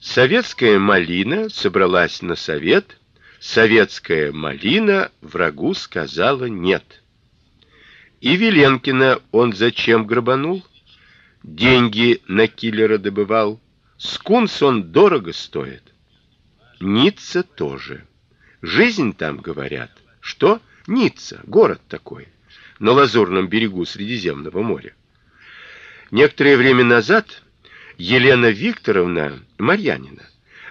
Советская малина собралась на совет, советская малина врагу сказала нет. И Веленкина он зачем грабанул? Деньги на киллера добывал. Скунс он дорого стоит. Ницца тоже. Жизнь там, говорят. Что? Ницца, город такой, на лазурном берегу Средиземного моря. Некоторое время назад Елена Викторовна Марьянина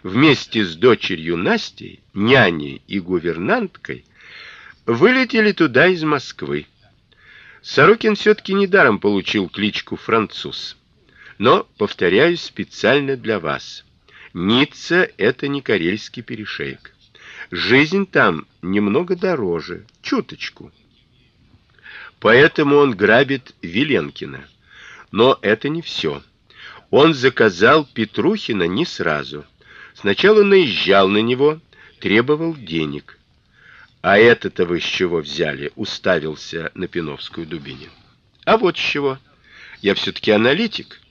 вместе с дочерью Настей, няней и гувернанткой вылетели туда из Москвы. Сорокин все таки недаром получил кличку Француз. Но, повторяю специально для вас. Ницца это не Карельский перешеек. Жизнь там немного дороже, чуточку. Поэтому он грабит Веленкина. Но это не все. Он заказал Петрухина не сразу. Сначала наезжал на него, требовал денег. А это-то вы с чего взяли? уставился на Пиновскую Дубинин. А вот с чего. Я все таки аналитик.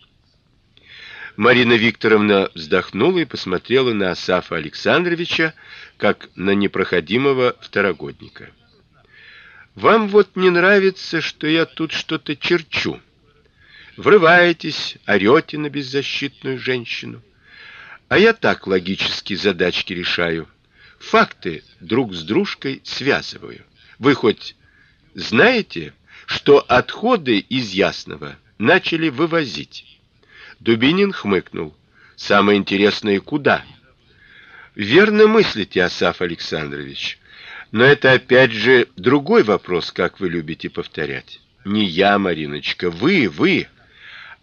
Марина Викторовна вздохнула и посмотрела на Асафа Александровича как на непроходимого второгодника. Вам вот не нравится, что я тут что-то черчу. Врываетесь, орете на беззащитную женщину. А я так логически задачки решаю факты друг с дружкой связываю. Вы хоть знаете, что отходы из Ясного начали вывозить? Дубинин хмыкнул. Самое интересное куда? Верно мыслите, Асаф Александрович. Но это опять же другой вопрос, как вы любите повторять. Не я, Мариночка, вы, вы.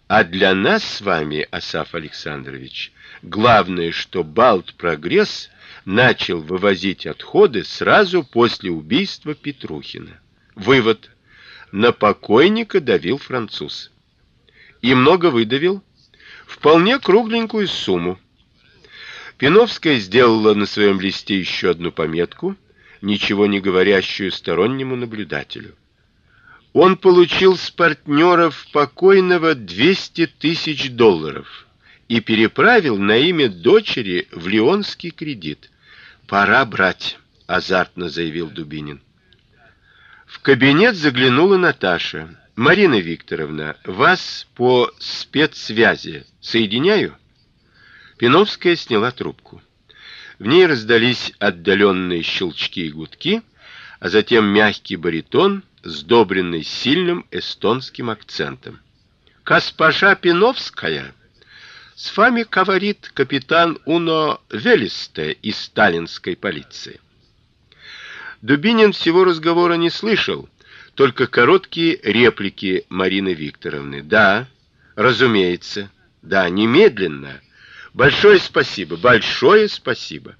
А для нас с вами, Асаф Александрович, главное, что Балт прогресс начал вывозить отходы сразу после убийства Петрухина. Вывод: на покойника давил француз. И много выдавил, вполне кругленькую сумму. Пиновская сделала на своем листе еще одну пометку, ничего не говорящую стороннему наблюдателю. Он получил с партнеров покойного 200 тысяч долларов и переправил на имя дочери в Лионский кредит. Пора брать, азартно заявил Дубинин. В кабинет заглянула Наташа. Марина Викторовна, вас по спецсвязи соединяю? Пиновская сняла трубку. В ней раздались отдаленные щелчки и гудки, а затем мягкий баритон, сдобренный сильным эстонским акцентом. Госпожа Пиновская с вами говорит капитан Уно Велисте из сталинской полиции. Дубинин всего разговора не слышал, только короткие реплики Марины Викторовны. Да, разумеется. Да, немедленно. Большое спасибо, большое спасибо.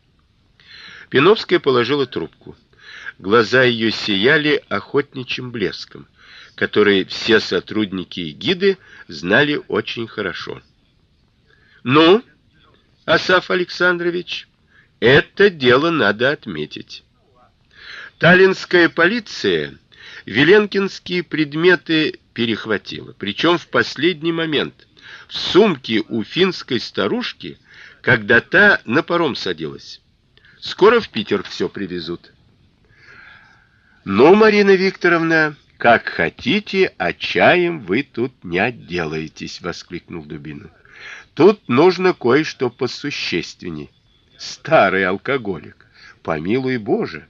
Пиновская положила трубку. Глаза ее сияли охотничьим блеском, который все сотрудники и гиды знали очень хорошо. Ну, Асаф Александрович, это дело надо отметить. Таллинская полиция Веленкинские предметы перехватила, причем в последний момент. В сумке у финской старушки, когда та на паром садилась. Скоро в Питер все привезут. Ну, Марина Викторовна, как хотите, а чаем вы тут не отделаетесь, воскликнул Дубинин. Тут нужно кое-что посущественней. Старый алкоголик, помилуй Боже.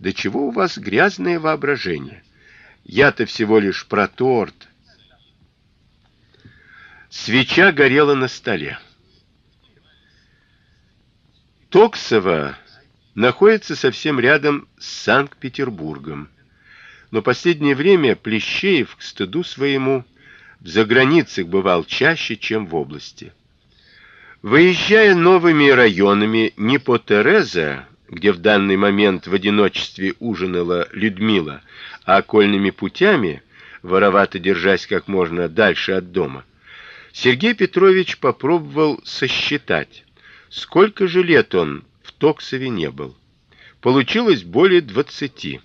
Да чего у вас грязное воображение? Я-то всего лишь про торт. Свеча горела на столе. Токсово находится совсем рядом с Санкт-Петербургом. Но последнее время Плещеев к стыду своему в заграницах бывал чаще, чем в области. Выезжая новыми районами не по Тереза, где в данный момент в одиночестве ужинала Людмила, а окольными путями, воровато держась как можно дальше от дома, Сергей Петрович попробовал сосчитать, сколько же лет он Токсове не был. Получилось более двадцати.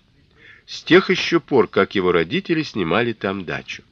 С тех еще пор, как его родители снимали там дачу.